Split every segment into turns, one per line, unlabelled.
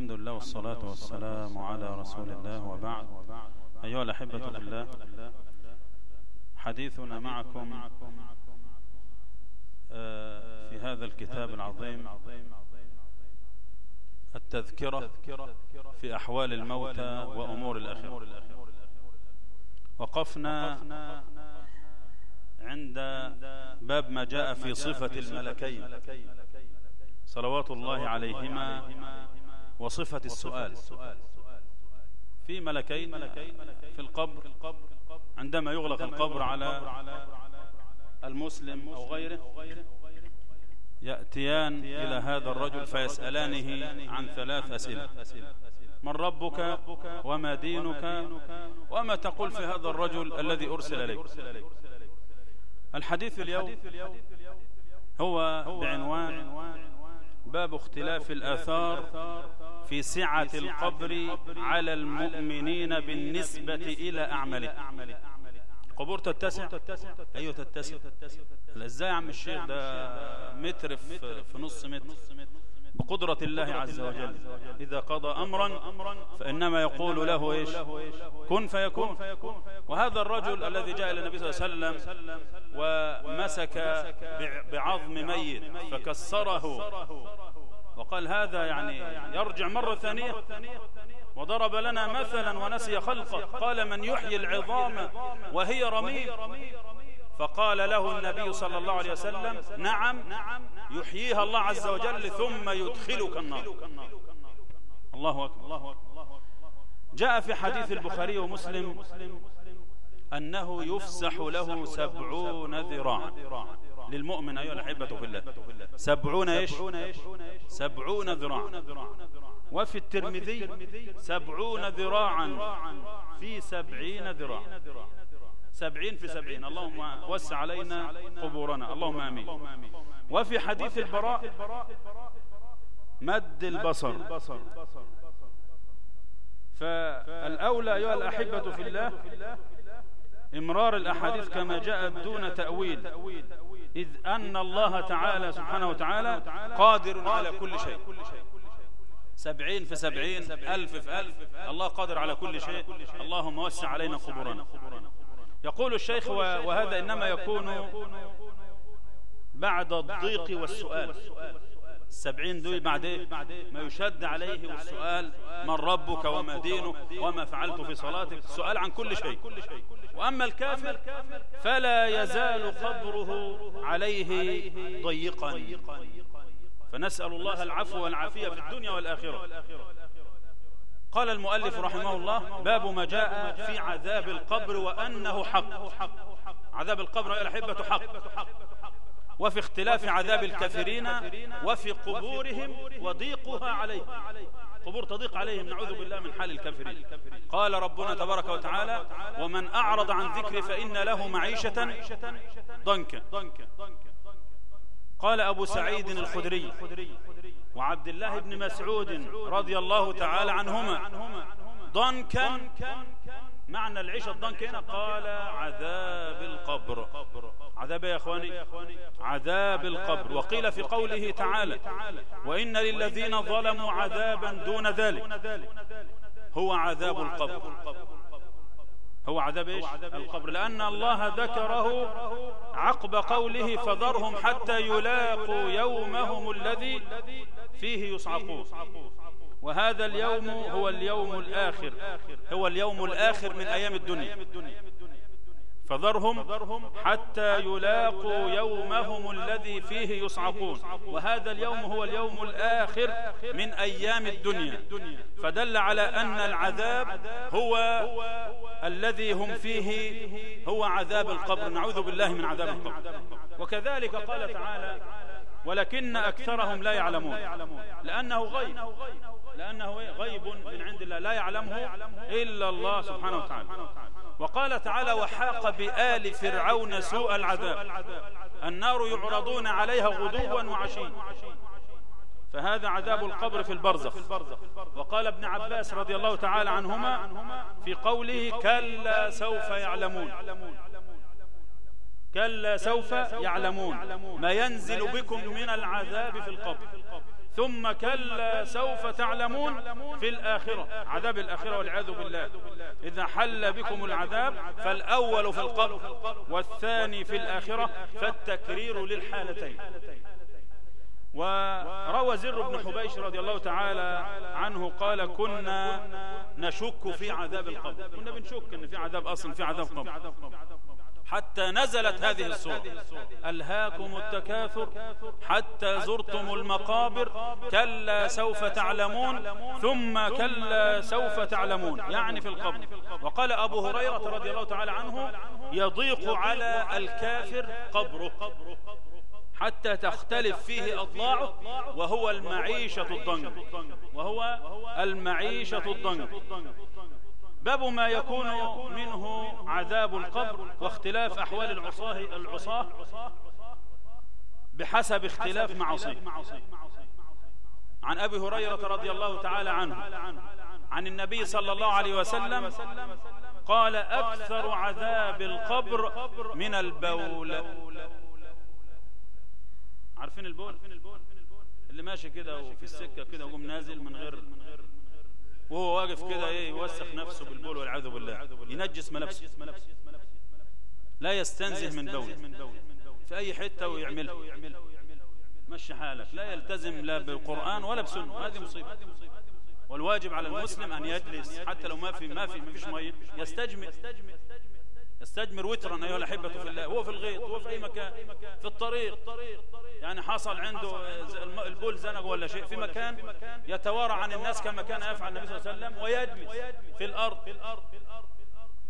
الحمد لله والصلاة والسلام على رسول الله وبعد. أيها الأحبة في الله حديثنا معكم في هذا الكتاب العظيم التذكرة في أحوال الموتى وأمور الآخرة. وقفنا عند باب ما جاء في صفة الملكين صلوات الله عليهما وصفة السؤال. في ملكين في القبر عندما يغلق القبر على المسلم أو غيره يأتيان إلى هذا الرجل فيسألانه عن ثلاث أسئلة. من ربك وما دينك وما تقول في هذا الرجل الذي أرسل إليك؟ الحديث اليوم هو بعنوان باب اختلاف الآثار في سعة القبر على المؤمنين بالنسبة إلى أعماله. قبور تتسع. أيوة تتسع. إزاي يا عم الشيخ؟ ده متر في نص متر. بقدرة الله عز وجل. إذا قضى أمرا فإنما يقول له إيش؟ كن فيكون. وهذا الرجل الذي جاء إلى النبي صلى الله عليه وسلم ومسك بعظم ميت فكسره وقال هذا يعني يرجع مرة ثانية. وضرب لنا مثلا ونسي خلقه. قال من يحيي العظام وهي رميم. فقال له النبي صلى الله عليه وسلم نعم يحييها الله عز وجل ثم يدخلك النار. الله أكبر جاء في حديث البخاري ومسلم أنه يفسح له سبعون ذراعا. للمؤمن أيها الأحبة في الله. سبعون إيش؟ سبعون ذراعا. وفي الترمذي سبعون ذراعا. في سبعين ذراعا سبعين في سبعين. اللهم وسع علينا قبورنا. اللهم آمين. وفي حديث البراء مد البصر. فالأولى أيها الأحبة في الله إمرار الأحاديث كما جاءت دون تأويل. إذ أن الله تعالى سبحانه وتعالى قادر على كل شيء. سبعين في سبعين ألف في ألف. الله قادر على كل شيء. اللهم وسع علينا قبورنا. يقول الشيخ وهذا إنما يكون بعد الضيق والسؤال. السبعين دول بعد إيه؟ ما يشد عليه والسؤال من ربك وما دينك وما فعلت في صلاتك السؤال عن كل شيء. وأما الكافر فلا يزال قبره عليه ضيقا. فنسأل الله العفو والعافية في الدنيا والآخرة. قال المؤلف رحمه الله باب ما جاء في عذاب القبر وأنه حق. عذاب القبر يا الأحبة حق. وفي اختلاف عذاب الكافرين وفي قبورهم وضيقها عليهم. قبور تضيق عليهم نعوذ بالله من حال الكافرين. قال ربنا تبارك وتعالى ومن أعرض عن ذكر فإن له معيشة ضنكا. قال أبو سعيد الخدري وعبد الله بن مسعود رضي الله تعالى عنهما ضنكا. معنى العيشة الضنك هنا؟ قال عذاب القبر. عذاب يا أخواني. عذاب القبر. وقيل في قوله تعالى وإن للذين ظلموا عذابا دون ذلك. هو عذاب القبر. هو عذاب إيش؟ القبر. لأن الله ذكره عقب قوله فذرهم حتى يلاقوا يومهم الذي فيه يصعقون. وهذا اليوم هو اليوم الآخر. هو اليوم الآخر من أيام الدنيا. فذرهم حتى يلاقوا يومهم الذي فيه يصعقون. وهذا اليوم هو اليوم الآخر من أيام الدنيا. فدل على أن العذاب هو الذي هم فيه هو عذاب القبر. نعوذ بالله من عذاب القبر. وكذلك قال تعالى ولكن أكثرهم لا يعلمون. لأنه غيب. لأنه غيب من عند الله. لا يعلمه إلا الله سبحانه وتعالى. وقال تعالى وحاق بآل فرعون سوء العذاب. النار يعرضون عليها غدوا وعشيا. فهذا عذاب القبر في البرزخ. وقال ابن عباس رضي الله تعالى عنهما في قوله كلا سوف يعلمون. كلا سوف يعلمون. ما ينزل بكم من العذاب في القبر. ثم كلا سوف تعلمون في الآخرة. عذاب الآخرة والعياذ بالله. إذا حل بكم العذاب فالأول في القبر والثاني في الآخرة فالتكرير للحالتين. وروى زر بن حبيش رضي الله تعالى عنه قال كنا نشك في عذاب القبر. كنا بنشك إن في عذاب أصلا في عذاب قبر. حتى نزلت هذه السورة. ألهاكم التكاثر. حتى زرتم المقابر. كلا سوف تعلمون. ثم كلا سوف تعلمون. يعني في القبر. وقال أبو هريرة رضي الله تعالى عنه يضيق على الكافر قبره. حتى تختلف فيه أضلاعه وهو المعيشة الضنك. وهو المعيشة الضنك. باب ما يكون منه عذاب القبر واختلاف أحوال العصاه, العصاه بحسب اختلاف معصيه عن أبي هريرة رضي الله تعالى عنه عن النبي صلى الله عليه وسلم قال أكثر عذاب القبر من البول. عارفين البول؟ اللي ماشي كده وفي السكة كده وقوم نازل من غير وهو واقف كده إيه يوسخ نفسه بالبول والعياذ بالله. ينجس ملابسه لا يستنزه من بول في أي حتة ويعملها. مشي حالك. لا يلتزم لا بالقرآن ولا بسنة. هذه مصيبة. والواجب على المسلم أن يجلس. حتى لو ما في ما في ما فيش مية. يستجمل يستجمر وترا أيها الأحبة في الله هو في الغيط هو في أي مكان في الطريق. يعني حصل عنده البول زنق ولا شيء في مكان يتوارى عن الناس كما كان يفعل النبي صلى الله عليه وسلم ويجلس في الأرض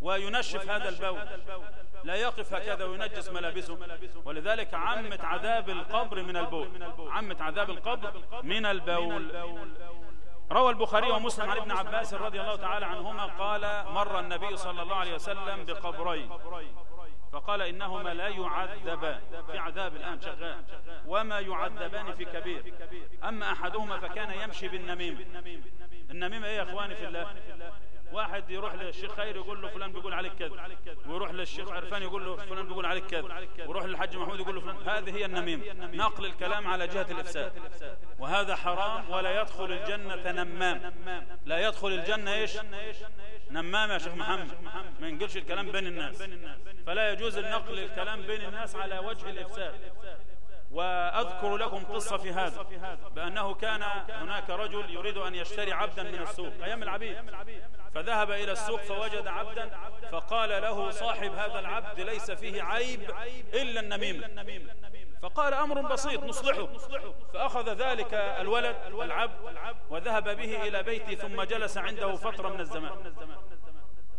وينشف هذا البول. لا يقف هكذا وينجس ملابسه. ولذلك عمت عذاب القبر من البول. عمت عذاب القبر من البول. روى البخاري ومسلم عن ابن عباس رضي الله تعالى عنهما قال مر النبي صلى الله عليه وسلم بقبرين. فقال إنهما لا يعذبان. في عذاب الآن شغال. وما يعذبان في كبير. أما أحدهما فكان يمشي بالنميمة. النميمة إيه يا أخواني في الله؟ واحد يروح للشيخ خير يقول له فلان بيقول عليك كذا ويروح للشيخ عرفان يقول له فلان بيقول عليك كذا ويروح للحج محمود يقول له فلان. هذه هي النميمة. نقل الكلام على جهة الإفساد. وهذا حرام ولا يدخل الجنة نمام. لا يدخل الجنة إيش؟ نمام يا شيخ محمد. ما ينقلش الكلام بين الناس. فلا يجوز النقل الكلام بين الناس على وجه الإفساد. وأذكر لكم قصة في هذا بأنه كان هناك رجل يريد أن يشتري عبدا من السوق أيام العبيد. فذهب إلى السوق فوجد عبدا فقال له صاحب هذا العبد ليس فيه عيب إلا النميمة. فقال أمر بسيط نصلحه. فأخذ ذلك الولد العبد وذهب به إلى بيته ثم جلس عنده فترة من الزمان.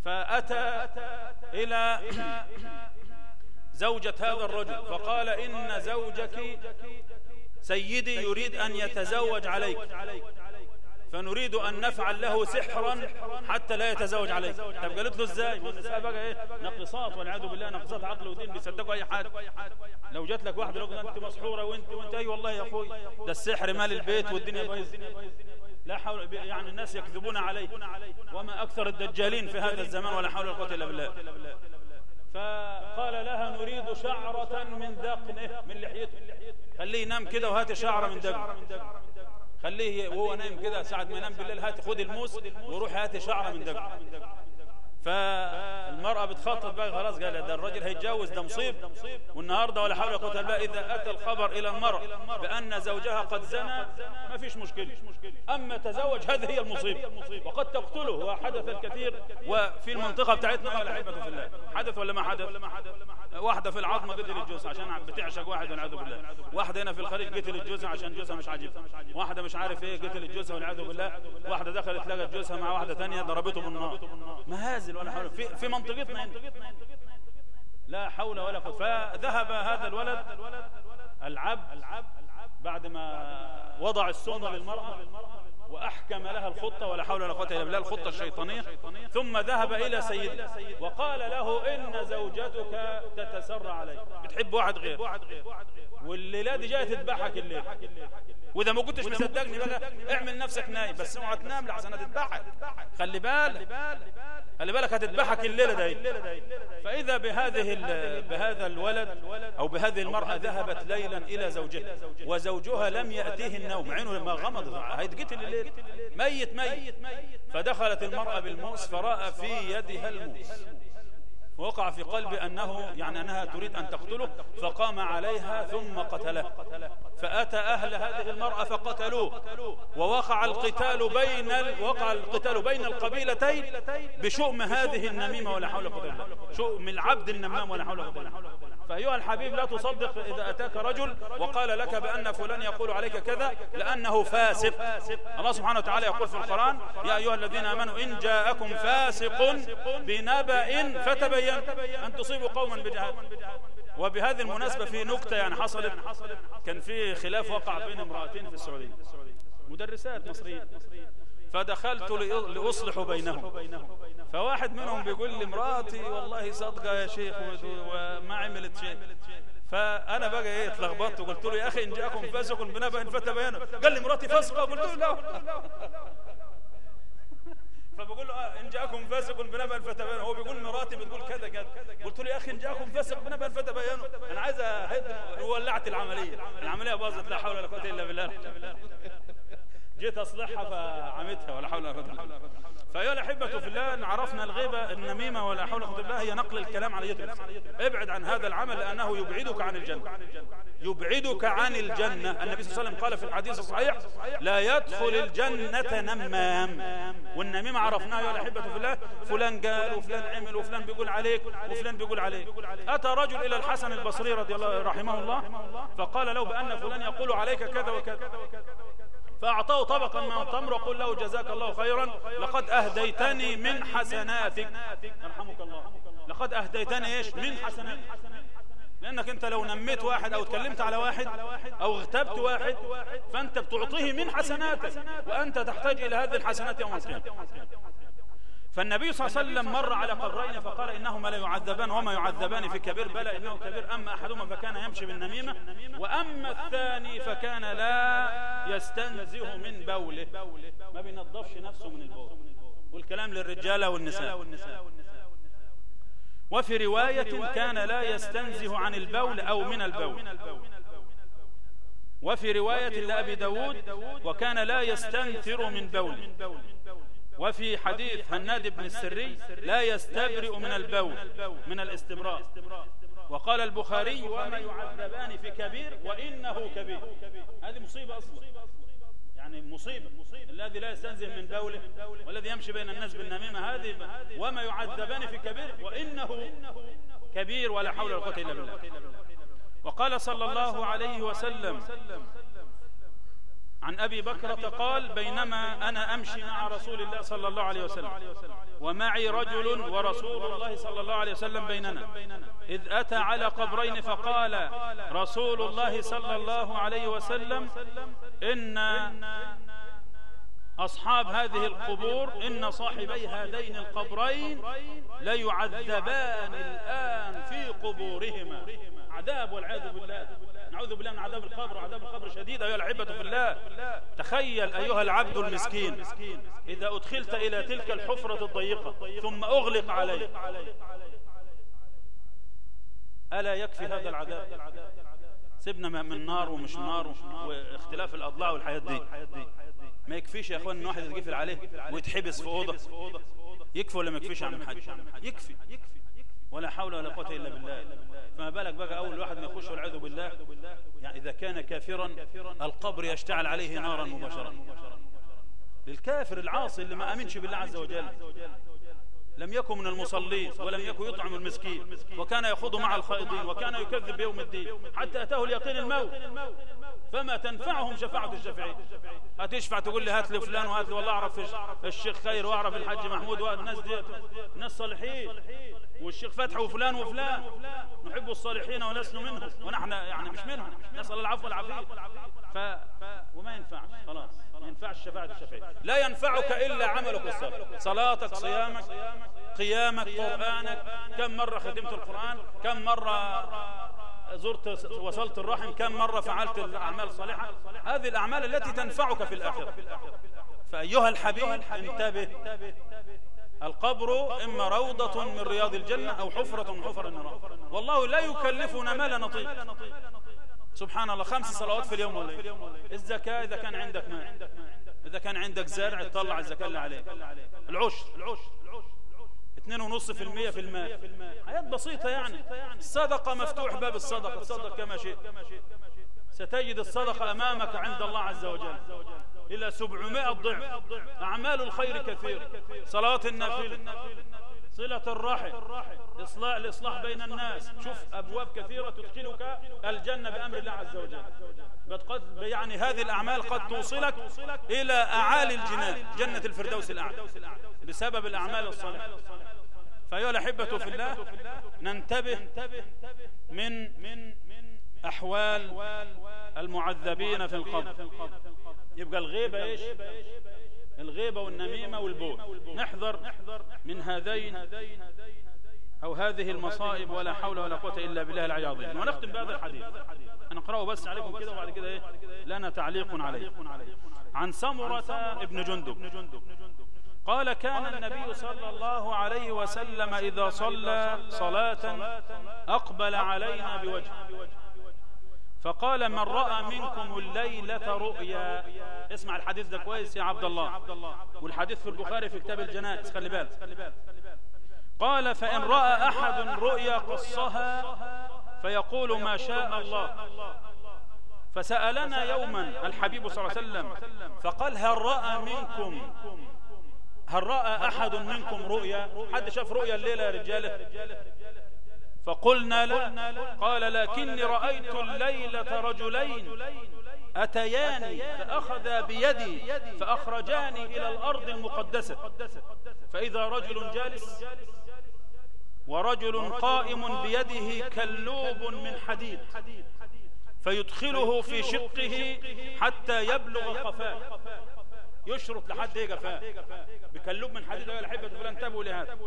فأتى إلى زوجة هذا الرجل. فقال إن زوجك سيدي يريد أن يتزوج عليك. فنريد أن نفعل له سحرا حتى لا يتزوج عليك. طب قالت له النساء بقى إيه؟ نقصات والعياذ بالله نقصات عقل ودين بيصدقوا أي حاجة لو جات لك واحدة لو أنت مسحورة وانت وأنت أي والله يا أخوي ده السحر مال البيت والدنيا بايظة. لا حول يعني الناس يكذبون عليه وما أكثر الدجالين في هذا الزمان ولا حول ولا قوة إلا بالله. فقال لها نريد شعرة من ذقنه من لحيته. خليه ينام كده وهات شعرة من دقنه خليه وهو نايم كده ساعة ما ينام بالليل هات خد الموس وروح هات شعرة من دقنه فالمرأة بتخطط بقى خلاص قال ده الراجل هيتجوز ده مصيب. والنهاردة ولا حول قوة إلا إذا أتى الخبر إلى المرأة بأن زوجها قد زنى ما فيش مشكلة. أما تزوج هذه هي المصيبة. وقد تقتله وحدث الكثير وفي المنطقة بتاعتنا ولا عيبة في الله. حدث ولا ما حدث؟ واحدة في العظمة قتل الجوز عشان بتعشق واحد والعياذ بالله. واحدة هنا في الخليج قتل الجوز عشان جوزها مش عاجبها. واحدة مش عارف إيه قتل الجوز والعياذ بالله. واحدة دخلت لقت جوزها مع واحدة ثانية ضربته بالنار. مهازل ولا حول. في, في منطقتنا هنا. لا حول ولا قوة. فذهب هذا الولد العبد بعد ما وضع السنة للمرأة وأحكم لها الخطة ولا حول ولا قوة إلا بالله الخطة الشيطانية. ثم ذهب إلى سيده وقال له إن زوجتك تتسرع عليك. بتحب واحد غير والليلة دي جاية تذبحك الليل وإذا ما كنتش مصدقني بقى اعمل نفسك نايم. بس اوعى تنام لحسن هتذبحك. خلي بالك. خلي بالك هتذبحك الليلة دي. فإذا بهذه بهذا الولد أو بهذه المرأة ذهبت ليلا إلى زوجها وزوجها لم يأتيه النوم عينه لما غمض هيتقتل الليل ميت ميت. فدخلت المرأة بالموس فرأى في يدها الموس. وقع في قلبي أنه يعني أنها تريد أن تقتله فقام عليها ثم قتله. فأتى أهل هذه المرأة فقتلوه. ووقع القتال بين وقع القتال بين القبيلتين بشؤم هذه النميمة ولا حول ولا قوة شؤم العبد النمام ولا حول ولا قوة فأيها الحبيب لا تصدق إذا أتاك رجل وقال لك بأن فلان يقول عليك كذا لأنه فاسق. الله سبحانه وتعالى يقول في القرآن يا أيها الذين آمنوا إن جاءكم فاسق بنبأ فتبين أن تصيبوا قوما بجهل. وبهذه المناسبة في نكتة يعني حصلت كان في خلاف وقع بين امرأتين في السعودية. مدرسات مصريين فدخلت لأصلح بينهم. فواحد منهم بيقول لي مراتي والله صادقة يا شيخ وما عملت شيء. فأنا بقى إيه اتلخبطت وقلت له يا أخي إن جاءكم فاسق بنبأ فتبينوا قال لي مراتي فاسقه قلت له لا. فبقول له آه إن جاءكم فاسق بنبأ فتبينوا هو بيقول مراتي بتقول كذا كذا. قلت له يا أخي إن جاءكم فاسق بنبأ فتبينوا أنا عايز ولعت العملية. العملية باظت لا حول ولا قوة إلا بالله. جيت أصلحها فعمتها ولا حول ولا قوة إلا بالله. فيا الأحبة في الله إن عرفنا الغيبة النميمة ولا حول ولا قوة بالله هي نقل الكلام على يد ابعد عن هذا العمل لأنه يبعدك عن الجنة. يبعدك عن الجنة. النبي صلى الله عليه وسلم قال في الحديث الصحيح لا يدخل الجنة نمام. والنميمة عرفناها يا الأحبة في الله فلان قال وفلان عمل وفلان بيقول عليك وفلان بيقول عليك. أتى رجل إلى الحسن البصري رضي الله رحمه الله فقال له بأن فلان يقول عليك كذا وكذا. فأعطاه طبقا من التمر وقل له جزاك الله خيرا. لقد أهديتني من حسناتك. يرحمك الله. لقد أهديتني إيش؟ من حسناتك. لأنك أنت لو نميت واحد أو تكلمت على واحد أو اغتبت واحد فأنت بتعطيه من حسناتك. وأنت تحتاج إلى هذه الحسنات يوم القيامة. فالنبي صلى الله عليه وسلم مر على قبرين فقال إنهما لا يعذبان وما يعذبان في كبير بلى إنه كبير أما أحدهما فكان يمشي بالنميمة وأما الثاني فكان لا يستنزه من بوله. ما بينظفش نفسه من البول. والكلام للرجال والنساء. وفي رواية كان لا يستنزه عن البول أو من البول. وفي رواية لأبي داود وكان لا يستنثر من بول. وفي حديث هناد بن السري لا يستبرئ من البول من الاستبراء وقال البخاري وما يعذبان في كبير وإنه كبير. هذه مصيبة أصلا. يعني مصيبة. الذي لا يستنزه من بوله والذي يمشي بين الناس بالنميمة هذه وما يعذبان في كبير وإنه كبير ولا حول ولا قوة إلا بالله. وقال صلى الله عليه وسلم عن أبي بكرة قال بينما أنا أمشي مع رسول الله صلى الله عليه وسلم. ومعي رجل ورسول الله صلى الله عليه وسلم بيننا. إذ أتى على قبرين فقال رسول الله صلى الله عليه وسلم إن أصحاب هذه القبور إن صاحبي هذين القبرين ليعذبان الآن في قبورهما. عذاب والعياذ بالله. نعوذ بالله من عذاب القبر عذاب القبر شديد أيها العبة في الله. تخيل أيها العبد المسكين إذا أدخلت إلى تلك الحفرة الضيقة ثم أغلق عليه ألا يكفي هذا العذاب؟ سيبنا من نار ومش نار واختلاف الأضلاع والحياة دي. ما يكفيش يا أخوان أن واحد يتقفل عليه ويتحبس في أوضة؟ يكفي ولا ما يكفيش عن حاج؟ يكفي. ولا حول ولا قوة إلا بالله. فما بالك بقى أول واحد ما يخش والعياذ بالله؟ يعني إذا كان كافرا القبر يشتعل عليه نارا مباشرة. للكافر العاصي اللي ما أمنش بالله عز وجل. لم يكن من المصلين ولم يكن يطعم المسكين. وكان يخوض مع الخائضين وكان يكذب بيوم الدين. حتى أتاه اليقين الموت. فما تنفعهم شفاعة الشافعين. هتشفع تقول لي هات لي فلان وهات لي والله أعرف الشيخ خير وأعرف الحج محمود والناس دي ناس صالحين. والشيخ فتح وفلان وفلان. نحب الصالحين ولسنا منهم ونحن يعني مش منهم. نسأل العفو والعافية. ف... وما ينفعش. خلاص. ما ينفعش الشفاعة الشفعية لا ينفعك إلا عملك الصالح. صلاتك صيامك. قيامك قرآنك. كم مرة خدمت القرآن؟ كم مرة زرت وصلت الرحم؟ كم مرة فعلت الأعمال الصالحة؟ هذه الأعمال التي تنفعك في الآخرة. فأيها الحبيب انتبه. القبر إما روضة من رياض الجنة أو حفرة من حفر النار. والله لا يكلفنا ما لا نطيق. سبحان الله خمس صلوات في اليوم والليل إيه؟ الزكاة إذا كان عندك مال. إذا كان عندك زرع تطلع الزكاة اللي عليك. العشر العشر. 2.5% في المال. حاجات بسيطة يعني. الصدقة مفتوح باب الصدقة. تصدق كما شئت. ستجد الصدقة أمامك عند الله عز وجل. إلى 700 ضعف. أعمال الخير كثير. صلاة النافلة. صلة الرحم إصلاح الإصلاح بين الناس. شوف أبواب كثيرة تدخلك الجنة بأمر الله عز وجل. قد يعني هذه الأعمال قد توصلك إلى أعالي الجنان جنة الفردوس الأعلى. بسبب الأعمال الصالحة. فأيها الأحبة في الله ننتبه من من أحوال المعذبين في القبر. يبقى الغيبة إيش؟ الغيبة والنميمة والبول. نحذر من هذين أو هذه المصائب ولا حول ولا قوة إلا بالله العلي العظيم. ونختم بهذا الحديث. نقرأه بس عليكم كده وبعد كده إيه؟ لنا تعليق عليه. عن سمرة ابن جندب. قال كان النبي صلى الله عليه وسلم إذا صلى صلاة أقبل علينا بوجه فقال من رأى منكم الليلة رؤيا. اسمع الحديث ده كويس يا عبد الله. والحديث في البخاري في كتاب الجنائز خلي بالك. قال فإن رأى أحد رؤيا قصها فيقول ما شاء الله. فسألنا يوما الحبيب صلى الله عليه وسلم فقال هل رأى منكم هل رأى أحد منكم رؤيا؟ حد شاف رؤيا الليلة يا رجالة؟ فقلنا لا. قال لكني رأيت الليلة رجلين. أتياني فأخذا بيدي فأخرجاني إلى الأرض المقدسة. فإذا رجل جالس ورجل قائم بيده كلوب من حديد فيدخله في شقه حتى يبلغ قفاه يشرط لحد إيه قفاه بكلوب من حديد. يا الحبة فلان انتبهوا لهذا.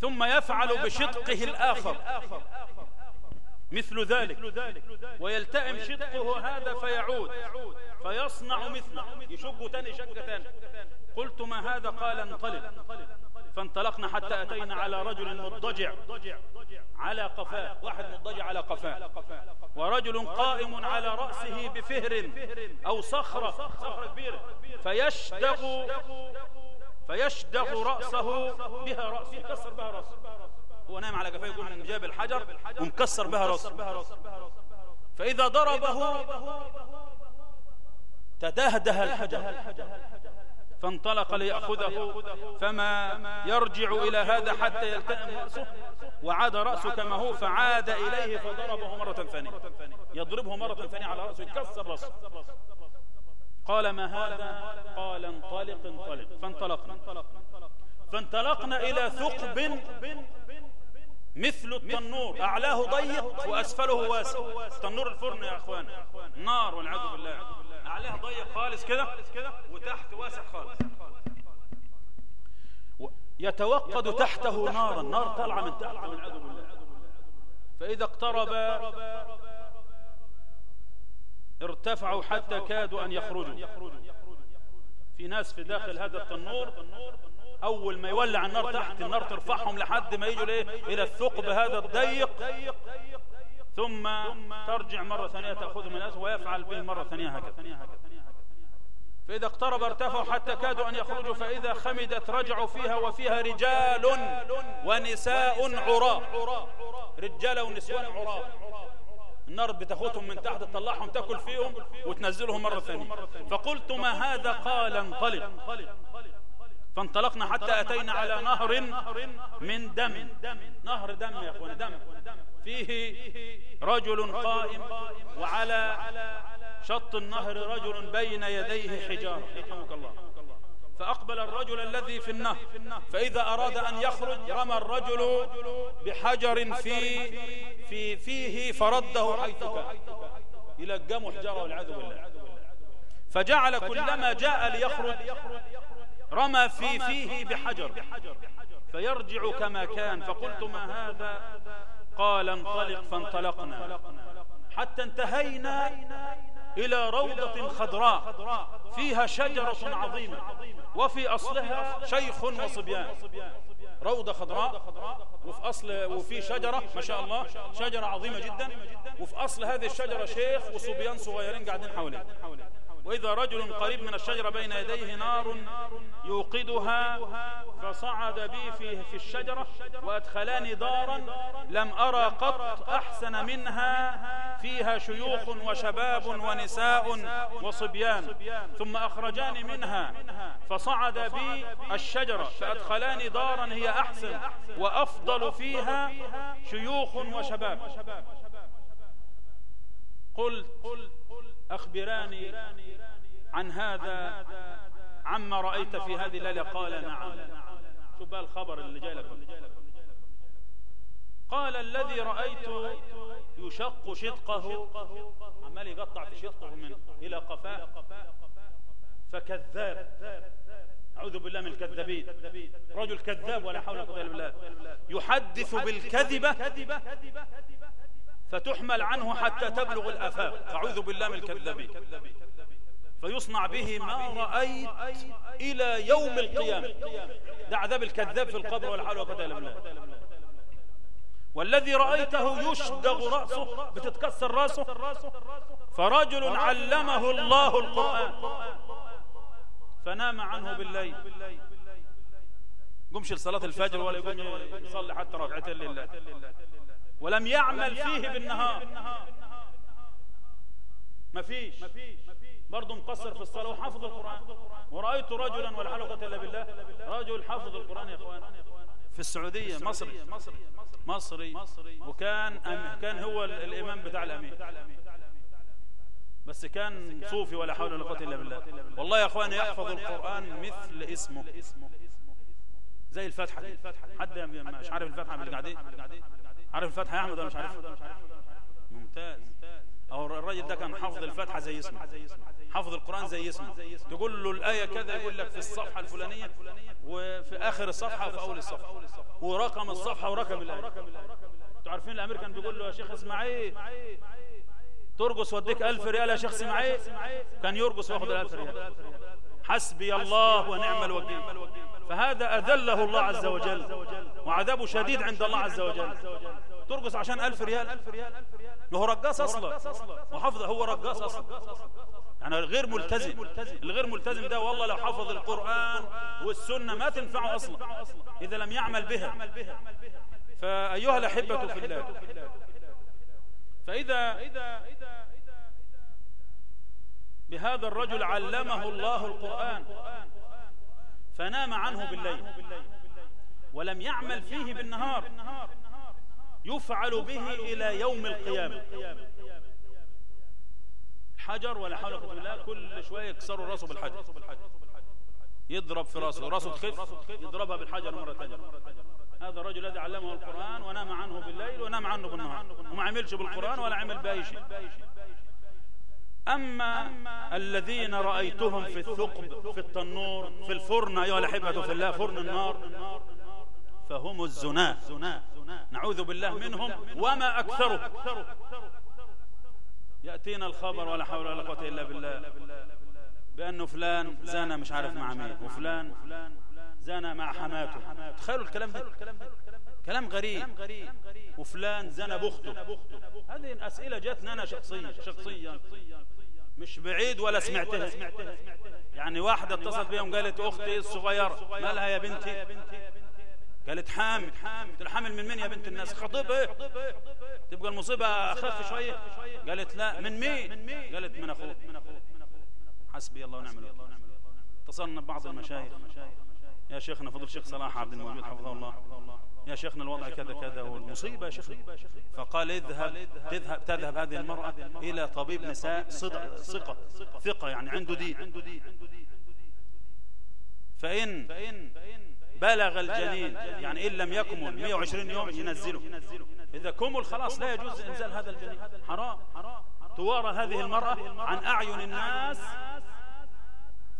ثم يفعل بشقه الآخر. مثل ذلك. ويلتئم شقه هذا فيعود. فيصنع مثله. يشق تاني شق تاني. قلت ما هذا؟ قال انطلق. فانطلقنا حتى أتينا على رجل مضجع على قفاه. واحد مضجع على قفاه. ورجل قائم على رأسه بفهر أو صخرة. صخرة كبيرة. فيشدغ فيشدغ رأسه بها رأسه يكسر بها رأسه هو نايم على يقول من جاب الحجر ومكسر بها رأسه. فإذا ضربه تدهده الحجر فانطلق ليأخذه فما يرجع إلى هذا حتى يلتئم رأسه. وعاد رأسه كما هو فعاد إليه فضربه مرة ثانية. يضربه مرة ثانية على رأسه يكسر رأسه. قال ما هذا؟ قال انطلق انطلق. فانطلقنا. فانطلقنا إلى ثقب مثل التنور. أعلاه ضيق وأسفله واسع. تنور الفرن يا أخوان. نار والعياذ بالله. أعلاه ضيق خالص كده وتحت واسع خالص. يتوقد تحته نارا. نار طالعة من تحت والعياذ بالله. فإذا اقترب ارتفعوا حتى كادوا أن يخرجوا. في ناس في داخل هذا التنور أول ما يولع النار تحت النار ترفعهم لحد ما يجوا ليه إلى الثقب هذا الضيق. ثم ترجع مرة ثانية تأخذ من الأسف ويفعل به مرة ثانية هكذا. فإذا اقترب ارتفعوا حتى كادوا أن يخرجوا فإذا خمدت رجعوا فيها وفيها رجال ونساء عراء. رجال ونسوان عراء. النار بتاخدهم من تحت تطلعهم تاكل فيهم وتنزلهم مرة ثانية. فقلت ما هذا؟ قال انطلق. فانطلقنا حتى أتينا على نهر من دم. نهر دم يا أخوان دم. فيه رجل قائم وعلى شط النهر رجل بين يديه حجارة. يرحمك الله. فأقبل الرجل الذي في النهر. فإذا أراد أن يخرج رمى الرجل بحجر في في فيه فرده حيث كان. يلقمه حجارة والعياذ بالله. فجعل كلما جاء ليخرج رمى في فيه بحجر. فيرجع كما كان. فقلت ما هذا؟ قال انطلق فانطلقنا. حتى انتهينا إلى روضة خضراء. فيها شجرة عظيمة. وفي أصلها شيخ وصبيان. روضة خضراء. وفي أصل وفي شجرة. ما شاء الله. شجرة عظيمة جدا. وفي أصل هذه الشجرة شيخ وصبيان صغيرين قاعدين حواليه وإذا رجل قريب من الشجرة بين يديه نار يوقدها فصعد بي في, في الشجرة وأدخلاني دارا لم أرى قط أحسن منها فيها شيوخ وشباب ونساء وصبيان ثم أخرجاني منها فصعد بي الشجرة فأدخلاني دارا هي أحسن وأفضل فيها شيوخ وشباب. قلت أخبراني عن هذا عما رأيت في هذه الليلة؟ قال نعم. شوف بقى الخبر اللي جاي لك قال الذي رأيت يشق شدقه عمال يقطع في شدقه من إلى قفاه فكذاب. أعوذ بالله من الكذابين. رجل كذاب ولا حول ولا قوة إلا بالله. يحدث بالكذبة فتحمل عنه حتى تبلغ الآفاق. أعوذ بالله من الكذابين. فيصنع به ما رأيت إلى يوم القيامة. ده عذاب الكذاب في القبر قوة إلا بالله. والذي رأيته يشدغ رأسه بتتكسر رأسه. فرجل علمه الله القرآن. فنام عنه بالليل. قمش لصلاة الفجر ولا يقوم يصلي حتى ركعتين لله. ولم يعمل فيه بالنهار. ما فيش. برضه مقصر في الصلاة وحافظ القرآن. ورأيت رجلا ولا حلقة إلا بالله. رجل حافظ القرآن يا إخوان. في السعودية مصري. مصري. وكان كان هو الإمام بتاع الأمين. بس كان صوفي ولا حول ولا قوة إلا بالله. والله يا أخوان يحفظ القرآن مثل اسمه. زي الفتحة حد مش عارف الفتحة اللي قاعدين؟ عارف الفتحة يا أحمد ولا مش عارف؟ ممتاز. أو الراجل ده كان حافظ الفتحة زي اسمه. حافظ القرآن زي اسمه. تقول له الآية كذا يقول لك في الصفحة الفلانية وفي آخر الصفحة وفي أول الصفحة. ورقم الصفحة ورقم الآية. أنتوا عارفين الأمريكان بيقول له يا شيخ إسماعيل ترقص وديك ألف ريال يا شيخ إسماعيل؟ كان يرقص واخد الألف ريال. حسبي الله ونعم الوكيل. فهذا أذله الله عز وجل. وعذابه شديد عند الله عز وجل. ترقص عشان ألف ريال. هو رقاص أصلا. وحفظ هو رقاص أصلا. يعني غير ملتزم. الغير ملتزم ده والله لو حفظ القرآن والسنة ما تنفعه أصلا. إذا لم يعمل بها. فأيها الأحبة في الله. فإذا بهذا الرجل علمه الله القرآن فنام عنه بالليل. ولم يعمل فيه بالنهار. يفعل به إلى يوم القيامة. حجر ولا حول ولا بالله. كل شوية يكسروا راسه بالحجر. يضرب في رأسه. رأسه تخف. يضربها بالحجر مرة ثانية هذا الرجل الذي علمه القرآن ونام عنه بالليل ونام عنه بالنهار. وما عملش بالقرآن ولا عمل بأي شيء. أما الذين رأيتهم في الثقب في التنور في الفرن أيها الأحبة في الله فرن النار فهم الزناة نعوذ بالله منهم وما أكثره يأتينا الخبر ولا حول ولا قوة إلا بالله بأنه فلان زانى مش عارف مع مين وفلان زانى مع حماته. تخيلوا الكلام ده. كلام غريب. وفلان زنى بخته هذه الأسئلة جاتنا أنا شخصيا. شخصيا. مش بعيد ولا سمعتها. يعني واحدة اتصلت بيهم قالت أختي الصغيرة. مالها يا بنتي؟ قالت حامل قلت له حامل من مين يا بنت الناس؟ خطيب إيه تبقى المصيبة أخف شوية. قالت لا من مين؟ قالت من أخوه حسبي الله ونعم الوكيل. اتصلنا ببعض المشايخ. يا شيخنا فضل الشيخ صلاح عبد الموجود حفظه الله. يا شيخنا الوضع كذا كذا والمصيبة يا شيخ فقال اذهب تذهب تذهب هذه المرأة إلى طبيب نساء صدق ثقة ثقة يعني عنده دين. فإن بلغ الجنين يعني إن لم يكمل 120 يوم ينزله. إذا كمل خلاص لا يجوز إنزال هذا الجنين حرام. توارى هذه المرأة عن أعين الناس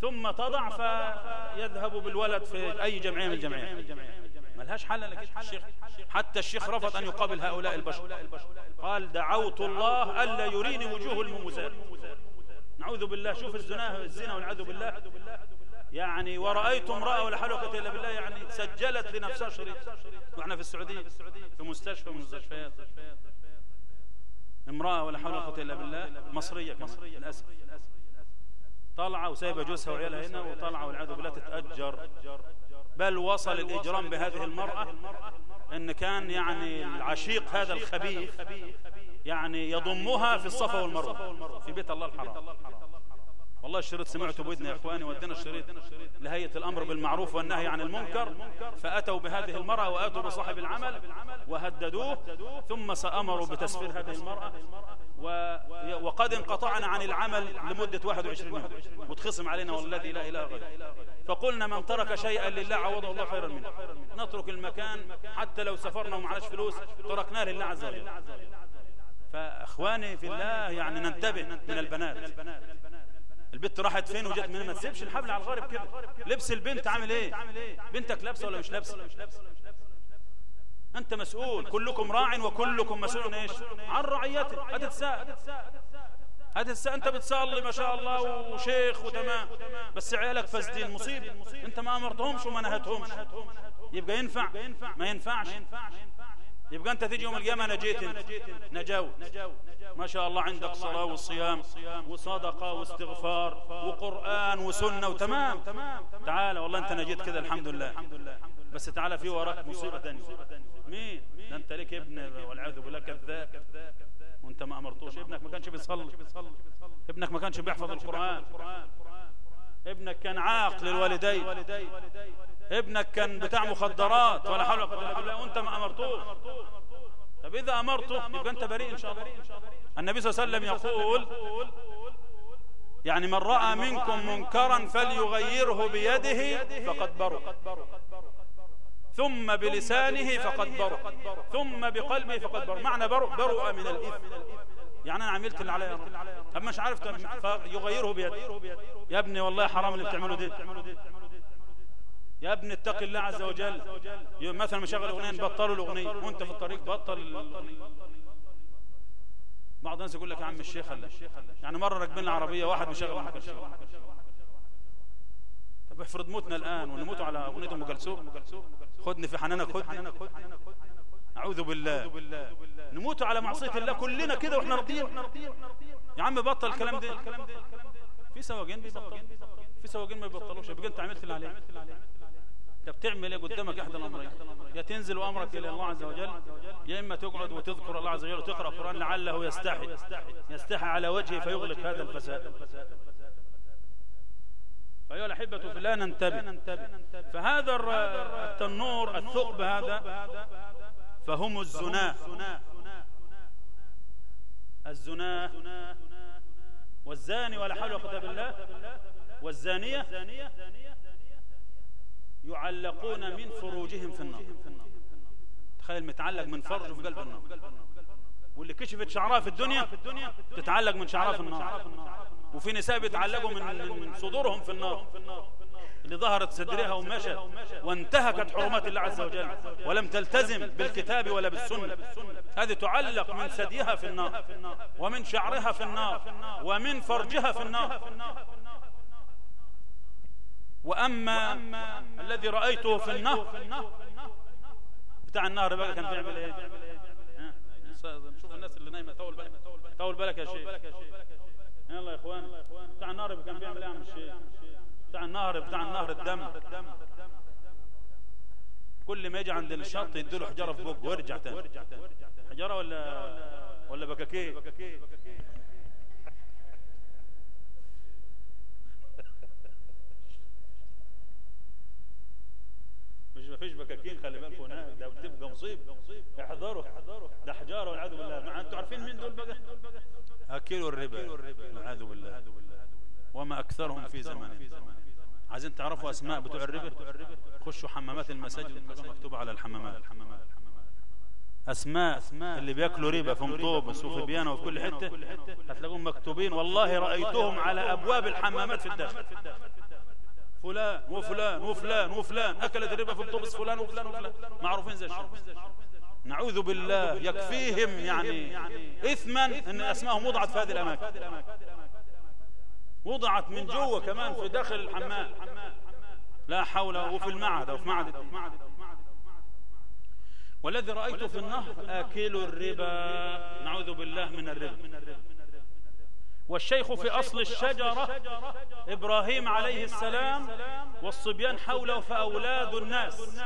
ثم تضع فيذهب بالولد في أي جمعية من الجمعيات. ما لهاش حل لك الشيخ حتى الشيخ رفض أن يقابل هؤلاء البشر. قال دعوت الله ألا يريني وجوه المموزات. نعوذ بالله. شوف الزنا الزنا والعياذ بالله. يعني ورأيت امرأة ولا ولا إلا بالله يعني سجلت لنفسها شريط. وإحنا في السعودية في مستشفى من المستشفيات. امرأة ولا ولا إلا بالله. مصرية كمان للأسف. طالعة وسايبة جوزها وعيالها هنا وطالعة والعياذ بالله تتأجر. بل وصل الإجرام بهذه المرأة إن كان يعني العشيق هذا الخبيث يعني يضمها في الصفا والمروة في بيت الله الحرام. والله الشريط سمعته بودنا يا إخواني ودنا الشريط لهيئة الأمر بالمعروف والنهي عن المنكر فأتوا بهذه المرأة وأتوا بصاحب العمل وهددوه ثم سأمروا بتسفير هذه المرأة وقد انقطعنا عن العمل لمدة 21 يوم. وتخصم علينا والذي لا إله غيره. فقلنا من ترك شيئا لله عوضه الله خيرا منه. نترك المكان حتى لو سفرنا ومعناش فلوس تركناه لله عز وجل. فإخواني في الله يعني ننتبه من البنات. البنت راحت فين وجت من ما تسيبش الحبل على الغارب كده. لبس البنت عامل إيه؟ بنتك لابسة ولا مش لابسة؟ انت مسؤول. كلكم راع وكلكم مسؤول. إيش؟ عن رعيته هتتساءل. هتتساءل. انت بتصلي ما شاء الله وشيخ وتمام. بس عيالك فاسدين. مصيبة. انت ما أمرتهمش وما نهتهمش. يبقى ينفع؟ ما ينفعش. يبقى أنت تيجي يوم القيامة نجيت نجاوت ما شاء الله عندك صلاة والصيام وصدقة واستغفار وقرآن وسنة وتمام. تعال والله أنت نجيت كده الحمد لله. بس تعال في وراك مصيبة تانية. مين؟ ده أنت ليك ابن والعياذ بالله كذاب. وأنت ما امرتوش ابنك ما كانش بيصلي. ابنك ما كانش بيحفظ القرآن. ابنك كان عاق للوالدين. ابنك كان بتاع مخدرات ولا حول ولا قوة إلا بالله وأنت ما أمرتوش. طب إذا أمرته يبقى أنت بريء إن شاء الله. النبي صلى الله عليه وسلم يقول يعني من رأى منكم منكرا فليغيره بيده فقد برئ ثم بلسانه فقد برئ ثم بقلبه فقد برئ معنى برئ برئ من الإثم. يعني أنا عملت اللي عليا طب مش عارف يغيره بيده يا ابني والله حرام اللي بتعمله ده يا ابني اتق الله عز وجل. مثلا مشغل اغنيه بطلوا الأغنية. وأنت في الطريق بطل بعض الناس يقول لك يا عم الشيخ هلا يعني مرة راكبين العربية واحد مشغل أم كلثوم. طب افرض موتنا الآن ونموت على أغنية أم كلثوم. خدني في حنانك خدني. أعوذ بالله. نموت على معصية الله كلنا كده وإحنا راضيين. يا عم بطل الكلام ده في سواقين بيبطلوا في سواقين ما بيبطلوش يبقى انت عملت اللي عليك. انت بتعمل إيه قدامك إحدى الأمرين؟ يا تنزل أمرك إلى الله عز وجل يا إما تقعد وتذكر الله عز وجل وتقرأ القرآن لعله يستحي. يستحي على وجهه فيغلق هذا الفساد. فأيها الأحبة الله ننتبه. فهذا التنور الثقب هذا فهم الزناة الزناة والزاني ولا حول ولا بالله. والزانية يعلقون من فروجهم في النار. تخيل متعلق من فرجه في قلب النار. واللي كشفت شعرها في الدنيا تتعلق من شعرها في النار. وفي نساء بيتعلقوا من صدورهم في النار. اللي ظهرت صدرها ومشت وانتهكت حرمات الله عز وجل ولم تلتزم بالكتاب ولا بالسنة. هذه تعلق من ثديها في النار ومن شعرها في النار ومن فرجها في النار. وأما الذي رأيته في النهر بتاع النهر بقى كان بيعمل إيه؟ شوف الناس اللي نايمة. طول بالك طول بالك يا شيخ. يلا يا إخوان بتاع النهر كان بيعمل إيه يا عم الشيخ؟ بتاع النهر بتاع النهر الدم. كل ما يجي عند الشط يديله حجره في بوقه ويرجع تاني. حجره ولا ولا بكاكيه؟ مش مفيش بكاكين خلي بالكم هناك. ده بتبقى مصيبة. احذروا ده حجارة والعياذ بالله. أنتوا عارفين مين دول بقى؟ اكلوا الربا والعياذ بالله. وما أكثرهم في زماننا. عايزين تعرفوا أسماء بتوع الربا؟ خشوا حمامات المساجد مكتوبة على الحمامات. أسماء اللي بياكلوا ربا في مطوبس وفي بيانا وفي كل حتة هتلاقوهم مكتوبين والله رأيتهم على أبواب الحمامات في الداخل فلان وفلان وفلان وفلان أكلت الربا في مطوبس فلان وفلان وفلان. معروفين زي الشمس نعوذ بالله يكفيهم يعني إثما أن أسمائهم وضعت في هذه الأماكن. وضعت من جوه كمان في داخل الحمام. لا حول وفي المعهد أو في والذي رأيته في النهر آكل الربا. نعوذ بالله من الربا. والشيخ في أصل الشجرة إبراهيم عليه السلام والصبيان حوله فأولاد الناس.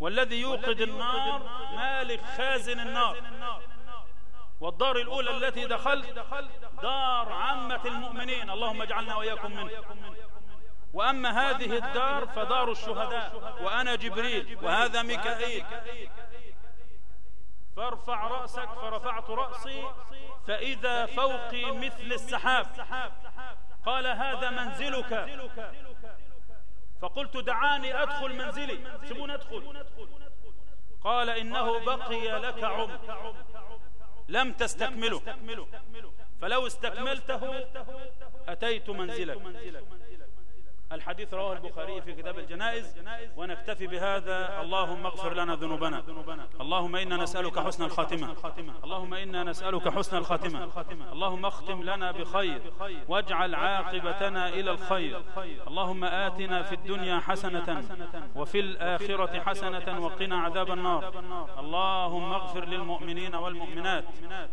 والذي يوقد النار مالك خازن النار. والدار الأولى التي دخلت دار عامة المؤمنين. اللهم اجعلنا وإياكم منه. وأما هذه الدار فدار الشهداء. وأنا جبريل وهذا ميكائيل. فارفع رأسك فرفعت رأسي فإذا فوقي مثل السحاب. قال هذا منزلك. فقلت دعاني أدخل منزلي. سيبون أدخل. قال إنه بقي لك عمر. لم تستكمله. فلو استكملته أتيت منزلك. الحديث رواه البخاري في كتاب الجنائز. ونكتفي بهذا. اللهم اغفر لنا ذنوبنا. اللهم إنا نسألك حسن الخاتمة. اللهم إنا نسألك حسن الخاتمة. اللهم اختم لنا بخير. واجعل عاقبتنا إلى الخير. اللهم آتنا في الدنيا حسنة. وفي الآخرة حسنة. وقنا عذاب النار. اللهم اغفر للمؤمنين والمؤمنات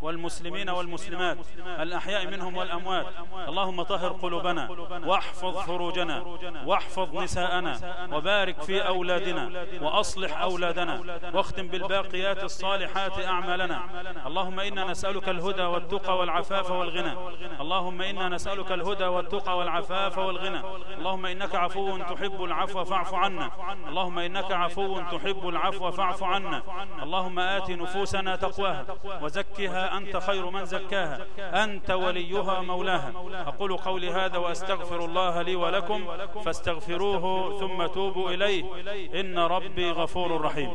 والمسلمين والمسلمات. الأحياء منهم والأموات. اللهم طهر قلوبنا. واحفظ فروجنا. واحفظ نساءنا وبارك في أولادنا وأصلح أولادنا واختم بالباقيات الصالحات أعمالنا. اللهم إنا نسألك الهدى والتقى والعفاف والغنى. اللهم إنا نسألك الهدى والتقى والعفاف والغنى. اللهم إنك عفو تحب العفو فاعف عنا. اللهم إنك عفو تحب العفو فاعف عنا. اللهم آت نفوسنا تقواها. وزكها أنت خير من زكاها. أنت وليها مولاها. أقول قولي هذا وأستغفر الله لي ولكم. فاستغفروه ثم توبوا إليه. إن ربي غفور رحيم.